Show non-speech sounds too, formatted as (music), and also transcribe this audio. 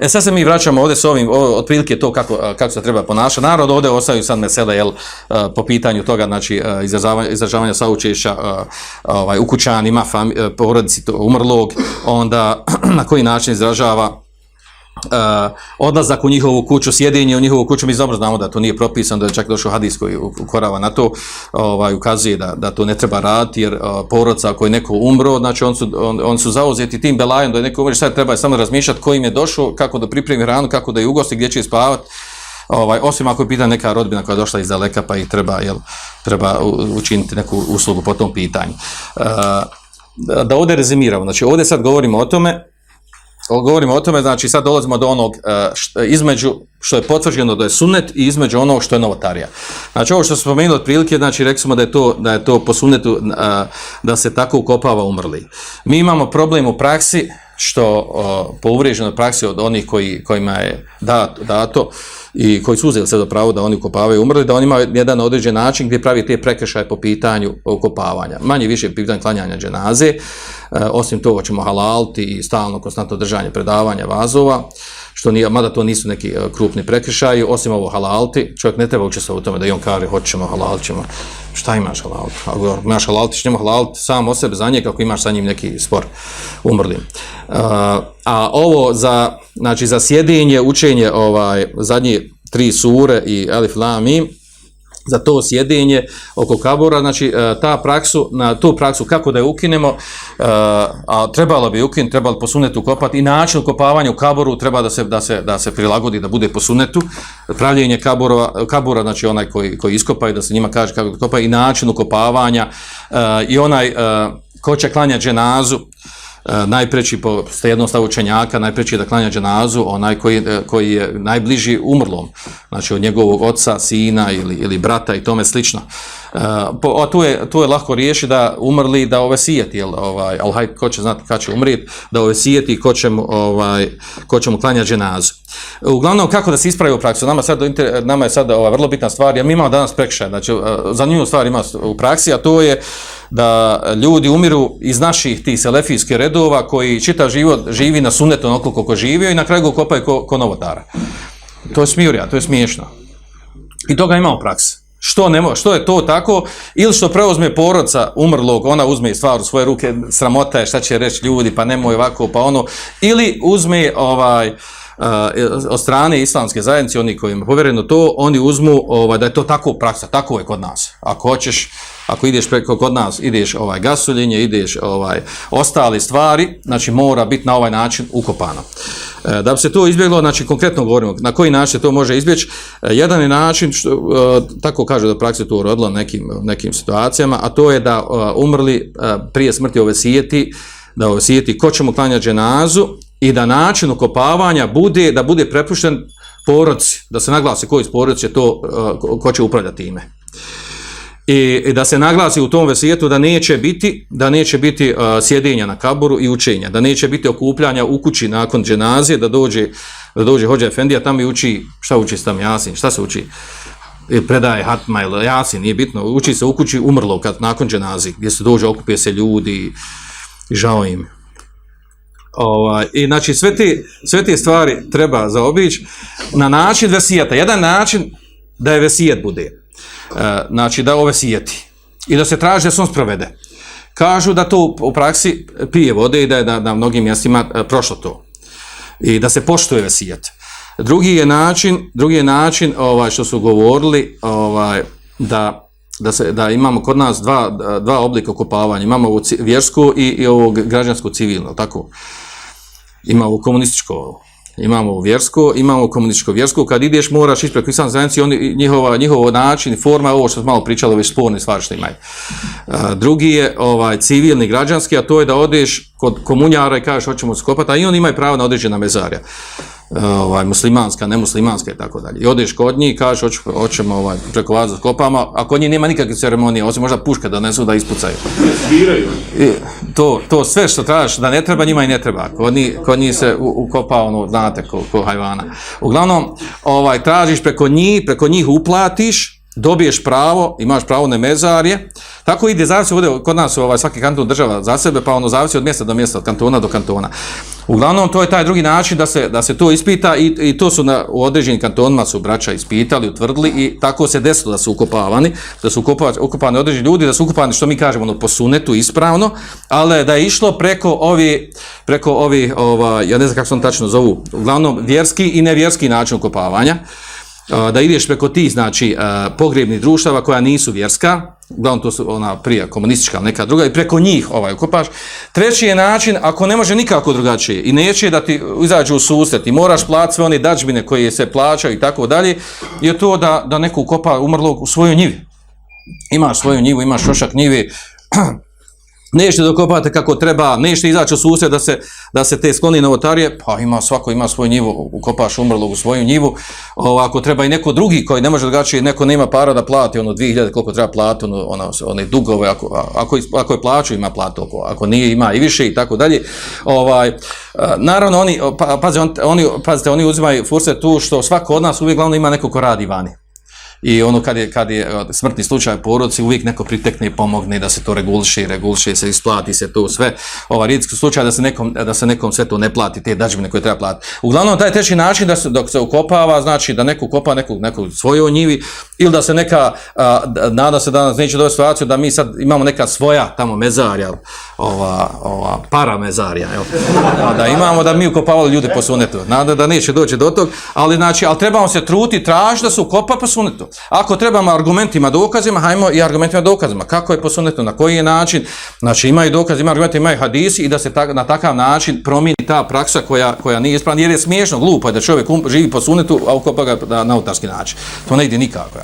E sad se mi vraćamo ovdje s ovim, otprilike to kako, kako se treba ponašati. Narod ovdje ostaju sad mesele, jel, po pitanju toga, znači, izražavanja, izražavanja saučešća ovaj, u kućanima, porodici umrlog, onda (clears throat) na koji način izražava odlazak u njihovu kuću, sjedinje u njihovu kuću, mi dobro znamo da to nije propisano, da je čak došao hadis koji ukorava na to, ovaj, ukazuje da, da to ne treba raditi, jer uh, porodca ako je neko umro, znači on su, on, on su zauzeti tim belajem da je neko umre, sad treba samo razmišljati ko im je došao, kako da pripremi hranu, kako da je ugosti, gdje će spavati, ovaj, osim ako je pita neka rodbina koja je došla iz daleka pa ih treba, jel, treba učiniti neku uslugu po tom pitanju. Uh, da ovdje rezimiramo, znači ovdje sad govorimo o tome, govorimo o tome, znači sad dolazimo do onog e, što, između što je potvrđeno da je sunnet i između onog što je novotarija. Znači ovo što smo spomenuli otprilike, znači rekli da je to, da je to po sunnetu e, da se tako ukopava umrli. Mi imamo problem u praksi što po uvriježenoj praksi od onih koji, kojima je dato, dato i koji su uzeli se do pravo da oni ukopavaju umrli, da oni imaju jedan određen način gdje pravi te prekršaje po pitanju ukopavanja. Manje više pitanje klanjanja dženaze, e, osim toga ćemo halalti i stalno konstantno držanje predavanja vazova, što nije, mada to nisu neki e, krupni prekršaji, osim ovo halalti, čovjek ne treba učestvovati u tome da i on kaže hoćemo halal, ćemo, šta imaš halal? Ako imaš halal, ti ćemo halal sam o sebe za nje, kako imaš sa njim neki spor umrlim. Uh, a ovo za, znači, za sjedinje, učenje ovaj, zadnje tri sure i Alif Lam Mim, za to sjedinje oko kabura, znači e, ta praksu, na tu praksu kako da je ukinemo, e, a trebalo bi ukinuti, trebalo po sunetu kopati i način ukopavanja u kaboru treba da se, da se, da se prilagodi, da bude po sunetu, pravljenje kabura, kabura znači onaj koji, koji iskopa i da se njima kaže kako da kopa i način ukopavanja e, i onaj ko će klanjati dženazu, najpreći po jednostavu učenjaka, najpreći da klanja dženazu, onaj koji, e, koji je najbliži umrlom, znači od njegovog oca, sina ili, ili brata i tome slično. Po, a tu je, tu je lahko riješi da umrli da ove sijeti, jel, ovaj, ali hajde, ko će znati kada će umrijeti, da ove sijeti i ko će mu, ovaj, ko će mu klanjati dženazu. Uglavnom, kako da se ispravi u praksu? Nama, sad, nama je sad ova vrlo bitna stvar, jer mi imamo danas prekšaj, znači, zanimljivu stvar ima u praksi, a to je da ljudi umiru iz naših tih selefijskih redova koji čita život živi na sunetu onako koliko živio i na kraju ga kopaju ko, ko novotara. To je smirja, to je smiješno. I toga ima u praksi. Što, ne, što je to tako? Ili što preuzme porodca umrlog, ona uzme stvar u svoje ruke, sramota je šta će reći ljudi, pa nemoj ovako, pa ono. Ili uzme ovaj, uh, od strane islamske zajednice, oni koji im povjereno to, oni uzmu ovaj, da je to tako praksa, tako je kod nas. Ako hoćeš, ako ideš preko kod nas, ideš ovaj gasuljenje, ideš ovaj ostali stvari, znači mora biti na ovaj način ukopano. E, da bi se to izbjeglo, znači konkretno govorimo na koji način to može izbjeći. E, jedan je način, što, e, tako kaže da praksa to urodila nekim, nekim situacijama, a to je da umrli prije smrti ove sijeti, da ove sijeti ko će mu klanjati dženazu i da način ukopavanja bude, da bude prepušten porodci, da se naglasi koji iz porodci je to, ko će upravljati ime i, da se naglasi u tom vesijetu da neće biti da neće biti uh, sjedenja na kaburu i učenja, da neće biti okupljanja u kući nakon dženazije, da dođe da dođe hođa Efendija tamo i uči, šta uči tam Jasin, šta se uči? I predaje Hatma ili Jasin, nije bitno, uči se u kući umrlo kad, nakon dženazije, gdje se dođe, okupuje se ljudi i žao im. Ovaj, I znači sve te, sve te stvari treba zaobići na način vesijeta. Jedan način da je vesijet bude. E, znači da ove sijeti i da se traži da se on sprovede. Kažu da to u praksi pije vode i da je na, na mnogim mjestima e, prošlo to. I da se poštuje vesijet. Drugi je način, drugi je način ovaj što su govorili ovaj da da se da imamo kod nas dva, dva oblika okupavanja. Imamo ovo vjersko i, i ovo građansko civilno, tako. Imamo komunističko imamo vjersko, imamo komunističko vjersko, kad ideš moraš preko islam zajednici, oni, njihova, njihova način, forma, ovo što smo malo pričali, već sporne stvari što imaju. A, drugi je ovaj civilni, građanski, a to je da odeš kod komunjara i kažeš hoćemo skopati, a i oni imaju pravo na određena mezarja ovaj, muslimanska, nemuslimanska i tako dalje. I odeš kod njih i kažeš hoć, hoćemo ovaj, preko vas da skopamo, a kod njih nema nikakve ceremonije, osim možda puška da nesu da ispucaju. I to, to sve što tražiš da ne treba, njima i ne treba. Kod njih, kod njih se ukopa ono, znate, ko, ko hajvana. Uglavnom, ovaj, tražiš preko njih, preko njih uplatiš, dobiješ pravo, imaš pravo na mezarje, tako ide, zavisi ovdje, kod nas ovaj, svaki kanton država za sebe, pa ono zavisi od mjesta do mjesta, od kantona do kantona. Uglavnom, to je taj drugi način da se, da se to ispita i, i to su na, u određenim kantonima su braća ispitali, utvrdili i tako se desilo da su ukopavani, da su ukopavani, ukopani određeni ljudi, da su ukopani, što mi kažemo, ono, po sunetu ispravno, ali da je išlo preko ovi, preko ovi, ovaj, ja ne znam kako se on tačno zovu, uglavnom vjerski i nevjerski način ukopavanja, da ideš preko tih, znači, pogrebnih društava koja nisu vjerska, uglavnom to su ona prije komunistička, neka druga, i preko njih ovaj ukopaš. Treći je način, ako ne može nikako drugačije i neće da ti izađu u susret i moraš platiti sve one dađbine koje se plaćaju i tako dalje, je to da, da neko ukopa umrlog u svojoj njivi. Imaš svoju njivu, imaš šošak njivi, (clears throat) nećete dokopate kako treba, nećete izaći u susret da se, da se te skloni novotarije, pa ima svako ima svoju njivu, ukopaš umrlog u svoju njivu, ako treba i neko drugi koji ne može drugačije, neko nema para da plati ono 2000 koliko treba plati, ono, ono, one dugove, ako, ako, ako je plaću ima platu, ako nije ima i više i tako dalje. Ovaj, naravno, oni, pa, pazi, on, oni, pazite, oni uzimaju furse tu što svako od nas uvijek glavno ima neko ko radi vani i ono kad je, kad je smrtni slučaj u porodci, uvijek neko pritekne i pomogne da se to reguliše, reguliše se, isplati se to sve. Ova rijetki slučaj da se, nekom, da se nekom sve to ne plati, te dađbine koje treba platiti. Uglavnom, taj teči način da se, dok se ukopava, znači da neko kopa neku, neku svoju njivi, ili da se neka, a, nada se danas neće doći situaciju da mi sad imamo neka svoja tamo mezarja, ova, ova para mezarja, jel? da imamo da mi ukopavali ljudi po sunetu. Nada da neće doći do tog, ali znači, ali trebamo se truti, traži da se ukopa po sunetu. Ako trebamo argumentima, dokazima, hajmo i argumentima, dokazima. Kako je po sunetu, na koji je način, znači imaju dokazi, imaju argumenti, imaju hadisi i da se ta, na takav način promijeni ta praksa koja, koja nije ispravna, jer je smiješno, glupo da čovjek um, živi po sunetu, a ukopa ga na autarski način. To ne ide nikako.